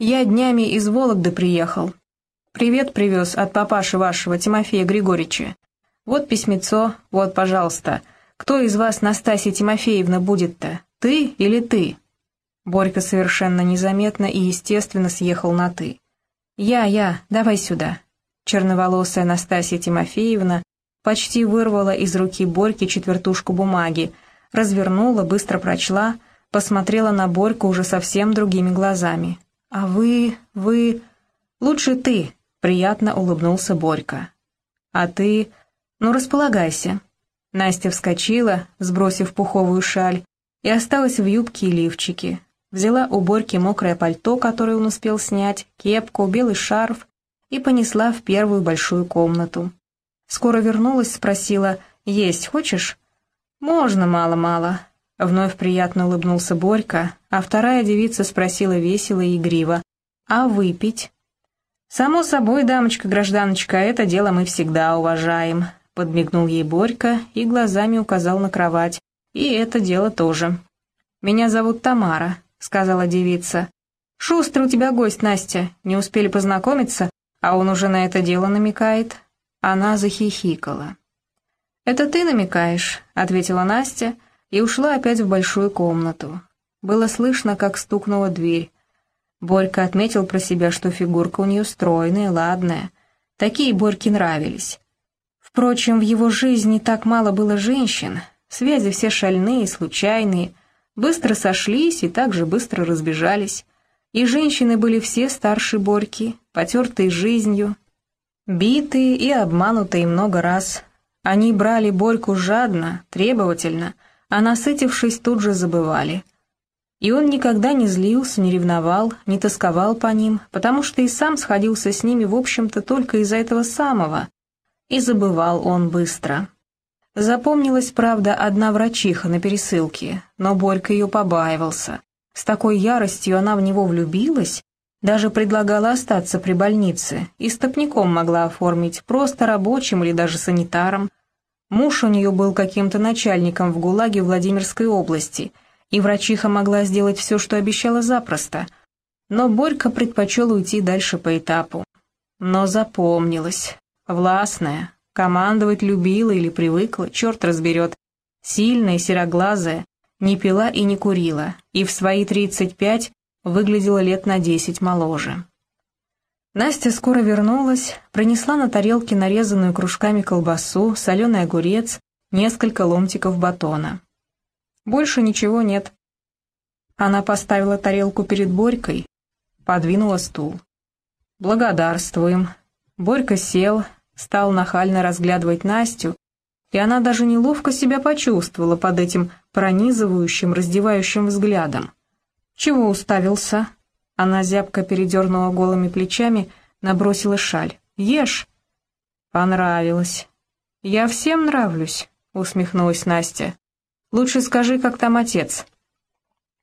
Я днями из Вологды приехал. Привет привез от папаши вашего, Тимофея Григорьевича. Вот письмецо, вот, пожалуйста. Кто из вас, Настасья Тимофеевна, будет-то? Ты или ты?» Борька совершенно незаметно и естественно съехал на «ты». «Я, я, давай сюда». Черноволосая Настасья Тимофеевна почти вырвала из руки Борьки четвертушку бумаги, развернула, быстро прочла, посмотрела на Борьку уже совсем другими глазами. «А вы... вы... лучше ты», — приятно улыбнулся Борька. «А ты... ну, располагайся». Настя вскочила, сбросив пуховую шаль, и осталась в юбке и лифчике. Взяла у Борьки мокрое пальто, которое он успел снять, кепку, белый шарф и понесла в первую большую комнату. Скоро вернулась, спросила, «Есть хочешь?» «Можно, мало-мало». Вновь приятно улыбнулся Борька, а вторая девица спросила весело и игриво, «А выпить?» «Само собой, дамочка-гражданочка, это дело мы всегда уважаем», подмигнул ей Борька и глазами указал на кровать. «И это дело тоже». «Меня зовут Тамара», — сказала девица. «Шустрый у тебя гость, Настя. Не успели познакомиться, а он уже на это дело намекает». Она захихикала. «Это ты намекаешь», — ответила Настя и ушла опять в большую комнату. Было слышно, как стукнула дверь. Борька отметил про себя, что фигурка у нее стройная, ладная. Такие Борьке нравились. Впрочем, в его жизни так мало было женщин, связи все шальные, случайные, быстро сошлись и также быстро разбежались. И женщины были все старше Борьки, потертые жизнью, битые и обманутые много раз. Они брали Борьку жадно, требовательно, а насытившись, тут же забывали. И он никогда не злился, не ревновал, не тосковал по ним, потому что и сам сходился с ними, в общем-то, только из-за этого самого. И забывал он быстро. Запомнилась, правда, одна врачиха на пересылке, но Борька ее побаивался. С такой яростью она в него влюбилась, даже предлагала остаться при больнице, и стопником могла оформить, просто рабочим или даже санитаром. Муж у нее был каким-то начальником в ГУЛАГе Владимирской области, и врачиха могла сделать все, что обещала запросто. Но Борька предпочел уйти дальше по этапу. Но запомнилась. Властная, командовать любила или привыкла, черт разберет. Сильная, сероглазая, не пила и не курила, и в свои тридцать пять выглядела лет на десять моложе. Настя скоро вернулась, принесла на тарелке нарезанную кружками колбасу, соленый огурец, несколько ломтиков батона. Больше ничего нет. Она поставила тарелку перед Борькой, подвинула стул. «Благодарствуем». Борька сел, стал нахально разглядывать Настю, и она даже неловко себя почувствовала под этим пронизывающим, раздевающим взглядом. «Чего уставился?» Она зябко передернула голыми плечами, набросила шаль. «Ешь!» «Понравилось». «Я всем нравлюсь», — усмехнулась Настя. «Лучше скажи, как там отец».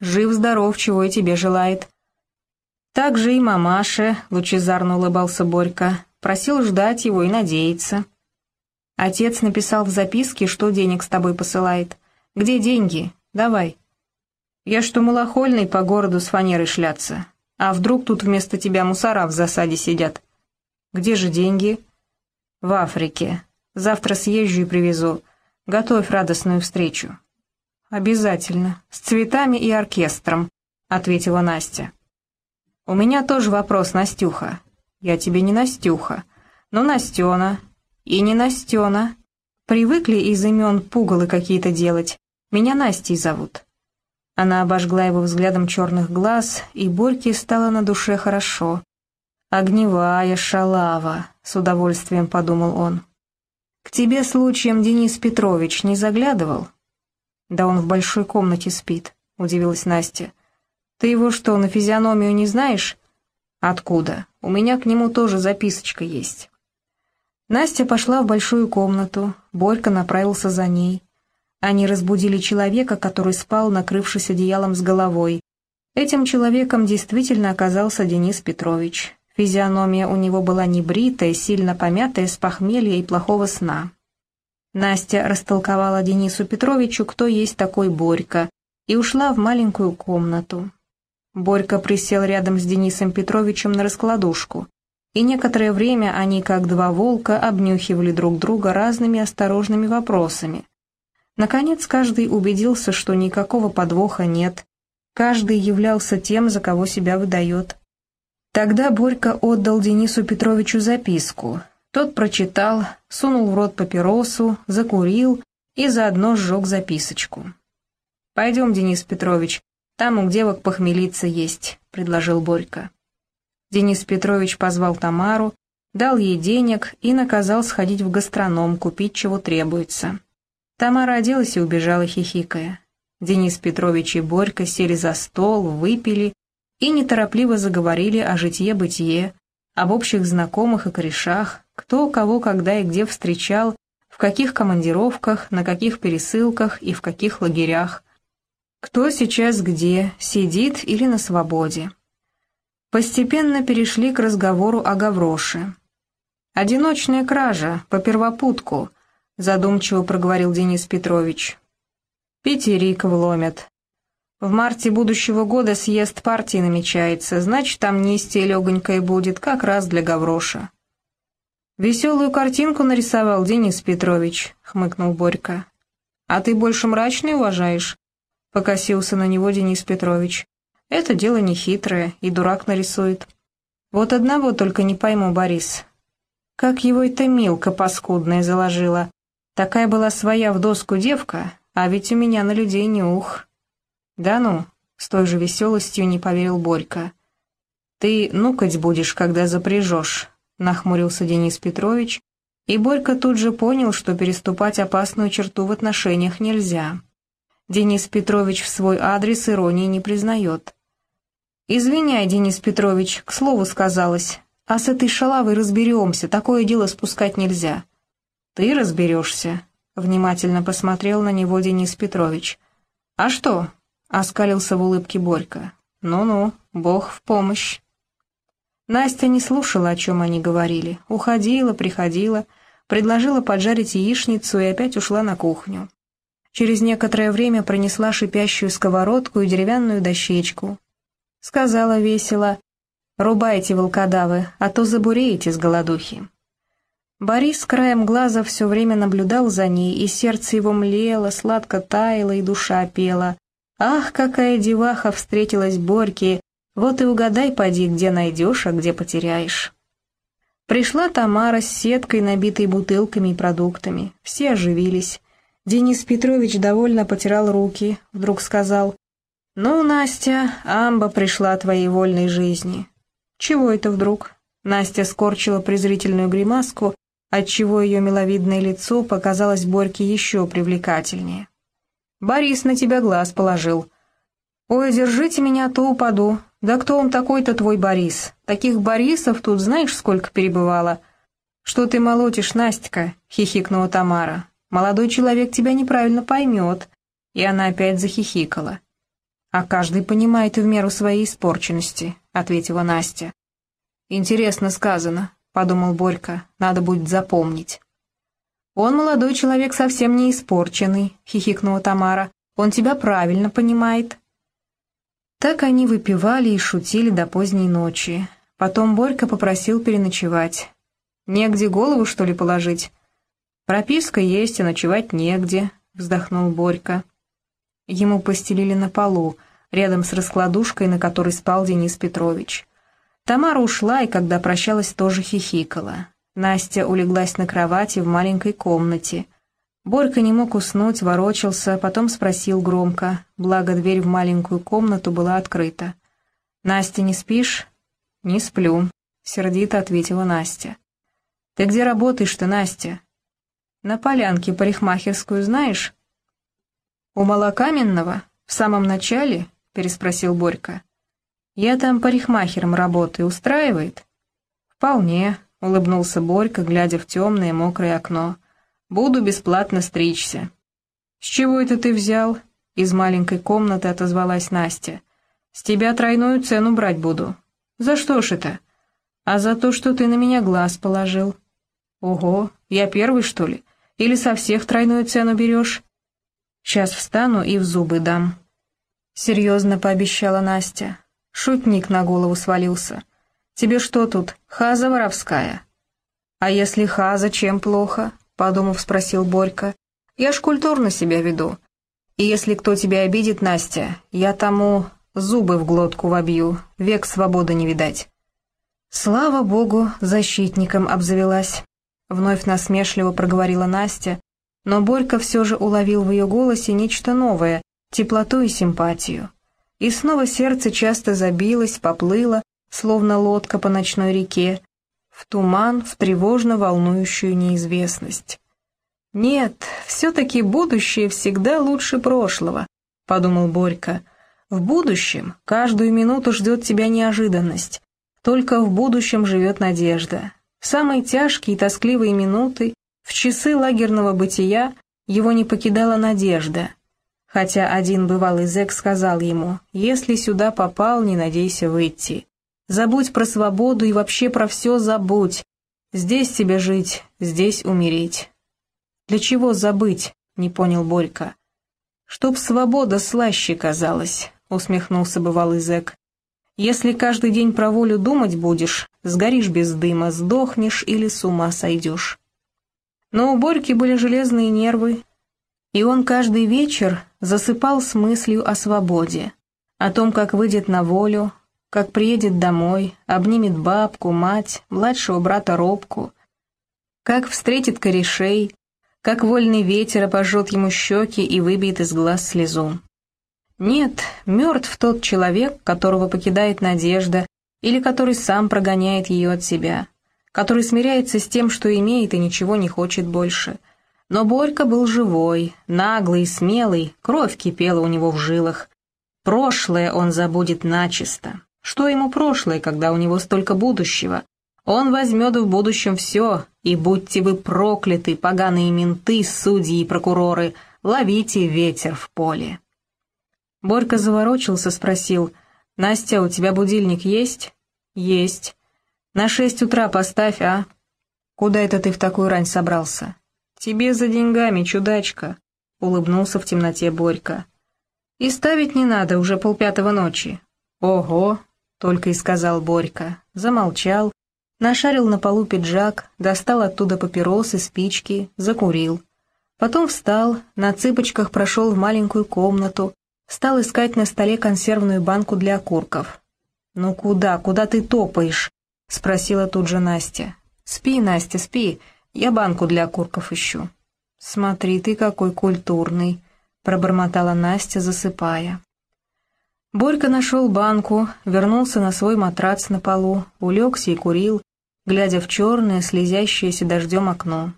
«Жив-здоров, чего и тебе желает». «Так же и мамаша», — лучезарно улыбался Борька, просил ждать его и надеяться. Отец написал в записке, что денег с тобой посылает. «Где деньги? Давай». «Я что, малохольный по городу с фанерой шляться? А вдруг тут вместо тебя мусора в засаде сидят? Где же деньги? В Африке. Завтра съезжу и привезу. Готовь радостную встречу. Обязательно. С цветами и оркестром, ответила Настя. У меня тоже вопрос, Настюха. Я тебе не Настюха, но Настена. И не Настена. Привыкли из имен пугалы какие-то делать. Меня Настей зовут. Она обожгла его взглядом черных глаз, и Борьке стало на душе хорошо. «Огневая шалава», — с удовольствием подумал он. «К тебе случаем Денис Петрович не заглядывал?» «Да он в большой комнате спит», — удивилась Настя. «Ты его что, на физиономию не знаешь?» «Откуда? У меня к нему тоже записочка есть». Настя пошла в большую комнату, Борька направился за ней. Они разбудили человека, который спал, накрывшись одеялом с головой. Этим человеком действительно оказался Денис Петрович. Физиономия у него была небритая, сильно помятая с похмелья и плохого сна. Настя растолковала Денису Петровичу, кто есть такой Борька, и ушла в маленькую комнату. Борька присел рядом с Денисом Петровичем на раскладушку, и некоторое время они, как два волка, обнюхивали друг друга разными осторожными вопросами. Наконец каждый убедился, что никакого подвоха нет, каждый являлся тем, за кого себя выдает. Тогда Борька отдал Денису Петровичу записку. Тот прочитал, сунул в рот папиросу, закурил и заодно сжег записочку. «Пойдем, Денис Петрович, там у девок похмелиться есть», — предложил Борька. Денис Петрович позвал Тамару, дал ей денег и наказал сходить в гастроном, купить чего требуется. Тамара оделась и убежала, хихикая. Денис Петрович и Борька сели за стол, выпили и неторопливо заговорили о житье-бытие, об общих знакомых и корешах, кто кого когда и где встречал, в каких командировках, на каких пересылках и в каких лагерях, кто сейчас где, сидит или на свободе. Постепенно перешли к разговору о Гавроше. «Одиночная кража, по первопутку», — задумчиво проговорил Денис Петрович. «Пятерик вломят. В марте будущего года съезд партии намечается, значит, там амнистия легонькая будет, как раз для Гавроша. «Веселую картинку нарисовал Денис Петрович», — хмыкнул Борька. «А ты больше мрачный уважаешь?» — покосился на него Денис Петрович. «Это дело нехитрое, и дурак нарисует. Вот одного только не пойму, Борис. Как его эта Милка паскудная заложила. Такая была своя в доску девка, а ведь у меня на людей не ух». «Да ну», — с той же веселостью не поверил Борька. «Ты нукать будешь, когда запряжешь», — нахмурился Денис Петрович, и Борька тут же понял, что переступать опасную черту в отношениях нельзя. Денис Петрович в свой адрес иронии не признает. «Извиняй, Денис Петрович, к слову сказалось, а с этой шалавой разберемся, такое дело спускать нельзя». «Ты разберешься», — внимательно посмотрел на него Денис Петрович. «А что, Оскалился в улыбке Борька. «Ну-ну, Бог в помощь». Настя не слушала, о чем они говорили. Уходила, приходила, предложила поджарить яичницу и опять ушла на кухню. Через некоторое время пронесла шипящую сковородку и деревянную дощечку. Сказала весело, «Рубайте, волкодавы, а то забуреете с голодухи». Борис краем глаза все время наблюдал за ней, и сердце его млело, сладко таяло, и душа пела. Ах, какая деваха встретилась Борьке, вот и угадай, поди, где найдешь, а где потеряешь. Пришла Тамара с сеткой, набитой бутылками и продуктами. Все оживились. Денис Петрович довольно потирал руки, вдруг сказал, «Ну, Настя, амба пришла твоей вольной жизни». «Чего это вдруг?» Настя скорчила презрительную гримаску, отчего ее миловидное лицо показалось Борьке еще привлекательнее. Борис на тебя глаз положил. Ой, держите меня, а то упаду. Да кто он такой-то твой Борис? Таких Борисов тут знаешь сколько перебывало? Что ты молотишь, Настя? хихикнула Тамара. Молодой человек тебя неправильно поймет. И она опять захихикала. «А каждый понимает в меру своей испорченности», — ответила Настя. «Интересно сказано», — подумал Борька, — «надо будет запомнить». «Он, молодой человек, совсем не испорченный», — хихикнула Тамара. «Он тебя правильно понимает». Так они выпивали и шутили до поздней ночи. Потом Борька попросил переночевать. «Негде голову, что ли, положить?» «Прописка есть, а ночевать негде», — вздохнул Борька. Ему постелили на полу, рядом с раскладушкой, на которой спал Денис Петрович. Тамара ушла, и когда прощалась, тоже хихикала. Настя улеглась на кровати в маленькой комнате. Борька не мог уснуть, ворочался, потом спросил громко, благо дверь в маленькую комнату была открыта. «Настя, не спишь?» «Не сплю», — сердито ответила Настя. «Ты где работаешь-то, Настя?» «На полянке парикмахерскую знаешь?» «У Малокаменного? В самом начале?» — переспросил Борька. «Я там парикмахером работаю, устраивает?» «Вполне», — улыбнулся Борька, глядя в темное мокрое окно. «Буду бесплатно стричься». «С чего это ты взял?» — из маленькой комнаты отозвалась Настя. «С тебя тройную цену брать буду». «За что ж это?» «А за то, что ты на меня глаз положил». «Ого, я первый, что ли? Или со всех тройную цену берешь?» «Сейчас встану и в зубы дам». Серьезно пообещала Настя. Шутник на голову свалился. Тебе что тут, хаза воровская? А если хаза, чем плохо? Подумав, спросил Борька. Я ж культурно себя веду. И если кто тебя обидит, Настя, я тому зубы в глотку вобью, век свободы не видать. Слава богу, защитником обзавелась. Вновь насмешливо проговорила Настя, но Борька все же уловил в ее голосе нечто новое, теплоту и симпатию. И снова сердце часто забилось, поплыло, словно лодка по ночной реке, в туман, в тревожно волнующую неизвестность. «Нет, все-таки будущее всегда лучше прошлого», — подумал Борька. «В будущем каждую минуту ждет тебя неожиданность. Только в будущем живет надежда. В самые тяжкие и тоскливые минуты, в часы лагерного бытия, его не покидала надежда. Хотя один бывалый зэк сказал ему, «Если сюда попал, не надейся выйти. Забудь про свободу и вообще про все забудь. Здесь тебе жить, здесь умереть». «Для чего забыть?» — не понял Борька. «Чтоб свобода слаще казалась», — усмехнулся бывалый зэк. «Если каждый день про волю думать будешь, сгоришь без дыма, сдохнешь или с ума сойдешь». Но у Борьки были железные нервы, и он каждый вечер засыпал с мыслью о свободе, о том, как выйдет на волю, как приедет домой, обнимет бабку, мать, младшего брата Робку, как встретит корешей, как вольный ветер обожжет ему щеки и выбьет из глаз слезу. Нет, мертв тот человек, которого покидает надежда, или который сам прогоняет ее от себя, который смиряется с тем, что имеет и ничего не хочет больше. Но Борька был живой, наглый, смелый, кровь кипела у него в жилах. Прошлое он забудет начисто. Что ему прошлое, когда у него столько будущего? Он возьмет в будущем все, и будьте вы прокляты, поганые менты, судьи и прокуроры, ловите ветер в поле. Борька заворочился, спросил, «Настя, у тебя будильник есть?» «Есть». «На шесть утра поставь, а?» «Куда это ты в такую рань собрался?» «Тебе за деньгами, чудачка», — улыбнулся в темноте Борька. «И ставить не надо, уже полпятого ночи». «Ого», — только и сказал Борька, замолчал, Нашарил на полу пиджак, достал оттуда папиросы, спички, закурил. Потом встал, на цыпочках прошел в маленькую комнату, стал искать на столе консервную банку для окурков. «Ну куда, куда ты топаешь?» — спросила тут же Настя. «Спи, Настя, спи, я банку для окурков ищу». «Смотри ты, какой культурный», — пробормотала Настя, засыпая. Борька нашел банку, вернулся на свой матрац на полу, улегся и курил, глядя в черное, слезящееся дождем окно.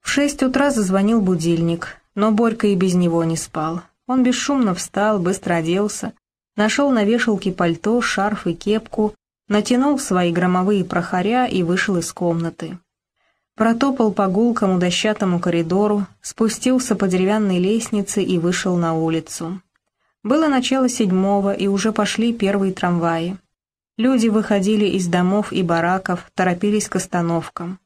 В шесть утра зазвонил будильник, но Борька и без него не спал. Он бесшумно встал, быстро оделся, нашел на вешалке пальто, шарф и кепку, натянул свои громовые прохоря и вышел из комнаты. Протопал по гулкому дощатому коридору, спустился по деревянной лестнице и вышел на улицу. Было начало седьмого, и уже пошли первые трамваи. Люди выходили из домов и бараков, торопились к остановкам.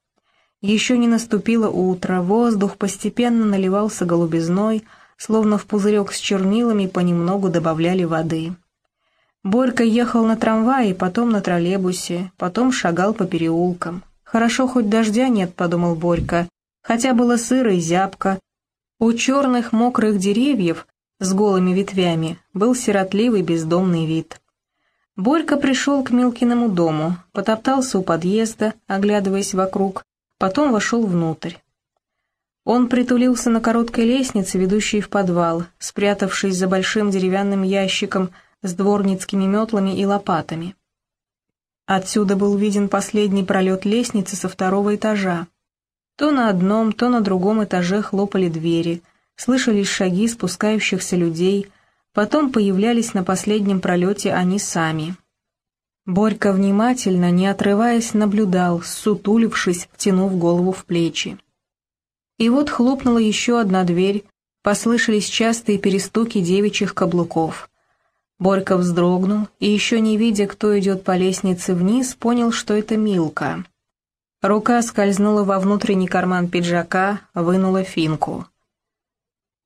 Еще не наступило утро, воздух постепенно наливался голубизной, словно в пузырек с чернилами понемногу добавляли воды. Борька ехал на трамвае, потом на троллейбусе, потом шагал по переулкам. «Хорошо, хоть дождя нет», — подумал Борька, хотя было сыро и зябко. У черных мокрых деревьев с голыми ветвями был сиротливый бездомный вид. Борька пришел к Милкиному дому, потоптался у подъезда, оглядываясь вокруг, потом вошел внутрь. Он притулился на короткой лестнице, ведущей в подвал, спрятавшись за большим деревянным ящиком с дворницкими метлами и лопатами. Отсюда был виден последний пролет лестницы со второго этажа. То на одном, то на другом этаже хлопали двери, слышались шаги спускающихся людей — Потом появлялись на последнем пролете они сами. Борька внимательно, не отрываясь, наблюдал, сутулившись, втянув голову в плечи. И вот хлопнула еще одна дверь, послышались частые перестуки девичьих каблуков. Борька вздрогнул и, еще не видя, кто идет по лестнице вниз, понял, что это Милка. Рука скользнула во внутренний карман пиджака, вынула финку.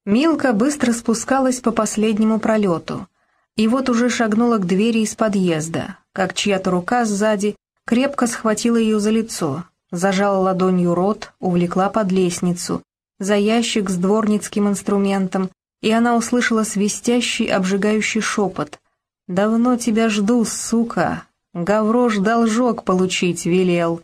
Милка быстро спускалась по последнему пролету. И вот уже шагнула к двери из подъезда, как чья-то рука сзади крепко схватила ее за лицо, зажала ладонью рот, увлекла под лестницу, за ящик с дворницким инструментом, и она услышала свистящий, обжигающий шепот. «Давно тебя жду, сука! Гаврош должок получить велел!»